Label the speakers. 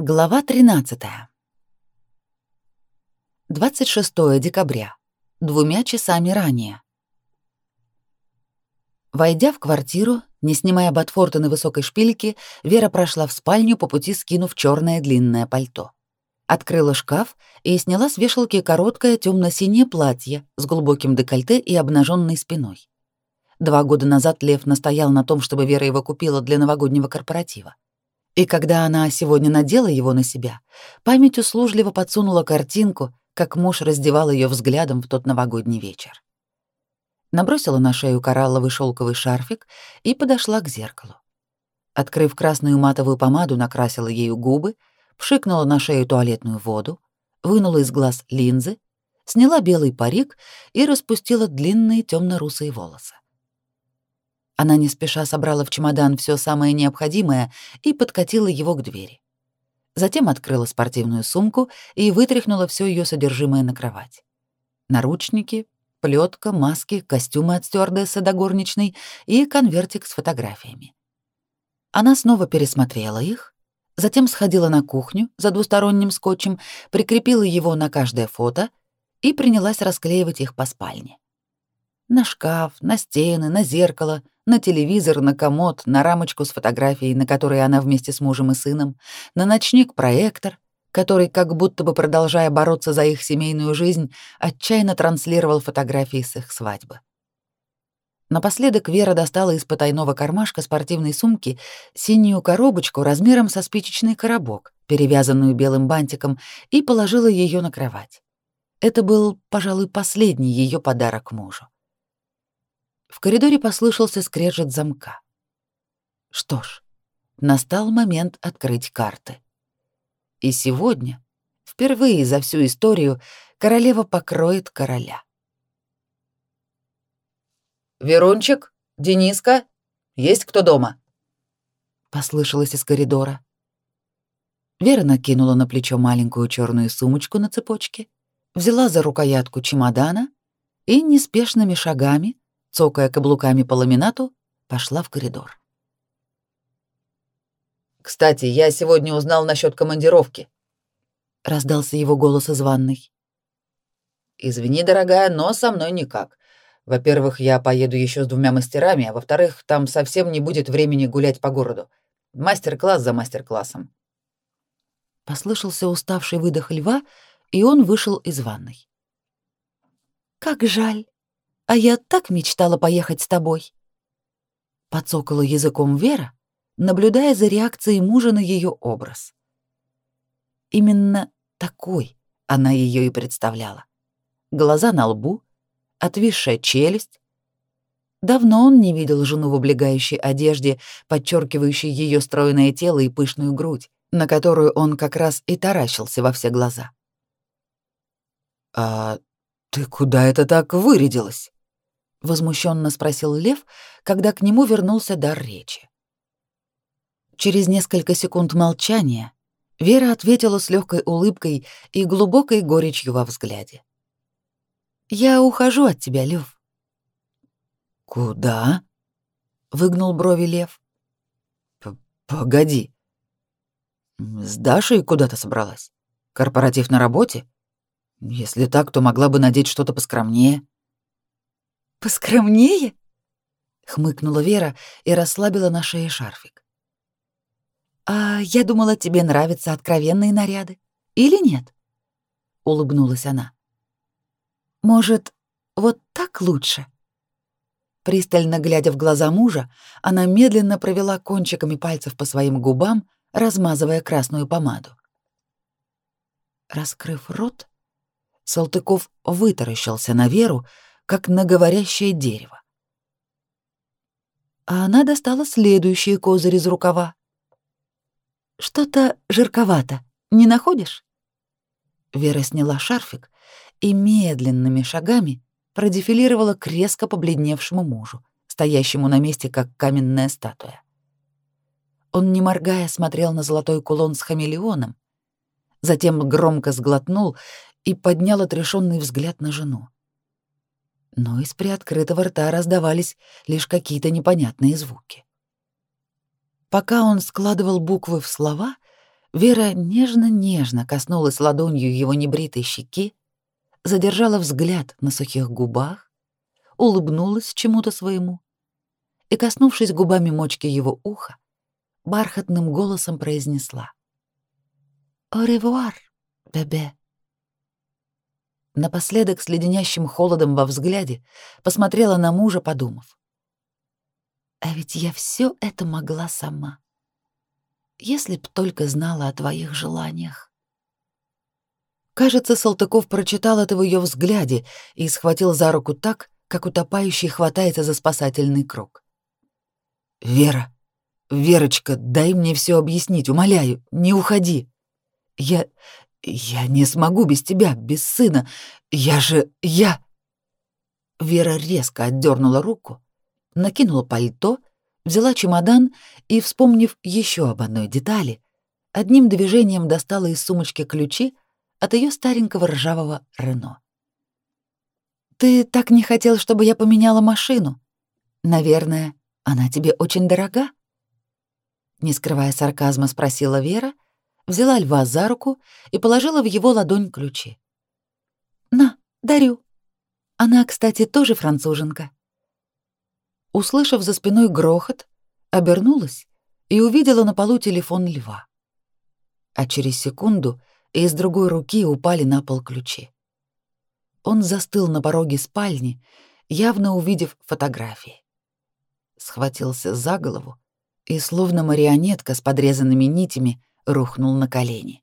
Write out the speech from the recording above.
Speaker 1: Глава 13. 26 декабря. Двумя часами ранее. Войдя в квартиру, не снимая ботфорта на высокой шпильке, Вера прошла в спальню, по пути скинув черное длинное пальто. Открыла шкаф и сняла с вешалки короткое темно синее платье с глубоким декольте и обнаженной спиной. Два года назад Лев настоял на том, чтобы Вера его купила для новогоднего корпоратива. И когда она сегодня надела его на себя, память услужливо подсунула картинку, как муж раздевал ее взглядом в тот новогодний вечер. Набросила на шею коралловый шелковый шарфик и подошла к зеркалу. Открыв красную матовую помаду, накрасила ею губы, пшикнула на шею туалетную воду, вынула из глаз линзы, сняла белый парик и распустила длинные темно-русые волосы. Она не спеша собрала в чемодан все самое необходимое и подкатила его к двери. Затем открыла спортивную сумку и вытряхнула все ее содержимое на кровать. Наручники, плетка, маски, костюмы от стюардессы до горничной и конвертик с фотографиями. Она снова пересмотрела их, затем сходила на кухню за двусторонним скотчем, прикрепила его на каждое фото и принялась расклеивать их по спальне. На шкаф, на стены, на зеркало — на телевизор, на комод, на рамочку с фотографией, на которой она вместе с мужем и сыном, на ночник-проектор, который, как будто бы продолжая бороться за их семейную жизнь, отчаянно транслировал фотографии с их свадьбы. Напоследок Вера достала из потайного кармашка спортивной сумки синюю коробочку размером со спичечный коробок, перевязанную белым бантиком, и положила ее на кровать. Это был, пожалуй, последний ее подарок мужу. В коридоре послышался скрежет замка. Что ж, настал момент открыть карты. И сегодня, впервые за всю историю, королева покроет короля.
Speaker 2: «Верунчик? Дениска? Есть кто дома?»
Speaker 1: Послышалось из коридора. Вера накинула на плечо маленькую черную сумочку на цепочке, взяла за рукоятку чемодана и неспешными шагами цокая каблуками по ламинату, пошла в коридор.
Speaker 2: «Кстати, я сегодня узнал насчет командировки», —
Speaker 1: раздался его голос из ванной.
Speaker 2: «Извини, дорогая, но со мной никак. Во-первых, я поеду еще с двумя мастерами, а во-вторых, там совсем не будет времени гулять по городу. Мастер-класс за мастер-классом».
Speaker 1: Послышался уставший выдох льва, и он вышел из ванной. «Как жаль», а я так мечтала поехать с тобой. Подсокала языком Вера, наблюдая за реакцией мужа на ее образ. Именно такой она ее и представляла. Глаза на лбу, отвисшая челюсть. Давно он не видел жену в облегающей одежде, подчеркивающей ее стройное тело и пышную грудь, на которую он как раз и таращился во все глаза.
Speaker 2: «А ты куда это так вырядилась?»
Speaker 1: Возмущенно спросил Лев, когда к нему вернулся дар речи. Через несколько секунд молчания Вера ответила с легкой улыбкой и глубокой горечью во взгляде. Я ухожу от тебя, Лев.
Speaker 2: Куда?
Speaker 1: выгнул брови Лев.
Speaker 2: Погоди. С Дашей куда-то собралась? Корпоратив на работе? Если так, то могла бы надеть что-то поскромнее.
Speaker 1: Поскромнее? хмыкнула Вера и расслабила на шее шарфик. А я думала, тебе нравятся откровенные наряды. Или нет? улыбнулась она. Может, вот так лучше? Пристально глядя в глаза мужа, она медленно провела кончиками пальцев по своим губам, размазывая красную помаду. Раскрыв рот, Салтыков вытаращился на Веру, как на говорящее дерево. А она достала следующие козырь из рукава. «Что-то жирковато, не находишь?» Вера сняла шарфик и медленными шагами продефилировала к резко побледневшему мужу, стоящему на месте, как каменная статуя. Он, не моргая, смотрел на золотой кулон с хамелеоном, затем громко сглотнул и поднял отрешенный взгляд на жену но из приоткрытого рта раздавались лишь какие-то непонятные звуки. Пока он складывал буквы в слова, Вера нежно-нежно коснулась ладонью его небритой щеки, задержала взгляд на сухих губах, улыбнулась чему-то своему и, коснувшись губами мочки его уха, бархатным голосом произнесла «Au revoir, бебе». Напоследок с леденящим холодом во взгляде посмотрела на мужа, подумав. «А ведь я все это могла сама. Если б только знала о твоих желаниях». Кажется, Салтыков прочитал это в ее взгляде и схватил за руку так, как утопающий хватается за спасательный круг. «Вера, Верочка, дай мне все объяснить, умоляю, не уходи. Я... я не смогу без тебя, без сына. Я же... я...» Вера резко отдернула руку, накинула пальто, взяла чемодан и, вспомнив еще об одной детали, одним движением достала из сумочки ключи от ее старенького ржавого Рено. «Ты так не хотел, чтобы я поменяла машину? Наверное, она тебе очень дорога?» Не скрывая сарказма, спросила Вера, взяла льва за руку и положила в его ладонь ключи. «На, дарю. Она, кстати, тоже француженка». Услышав за спиной грохот, обернулась и увидела на полу телефон льва. А через секунду из другой руки упали на пол ключи. Он застыл на пороге спальни, явно увидев фотографии схватился за голову и, словно марионетка с подрезанными нитями, рухнул на колени.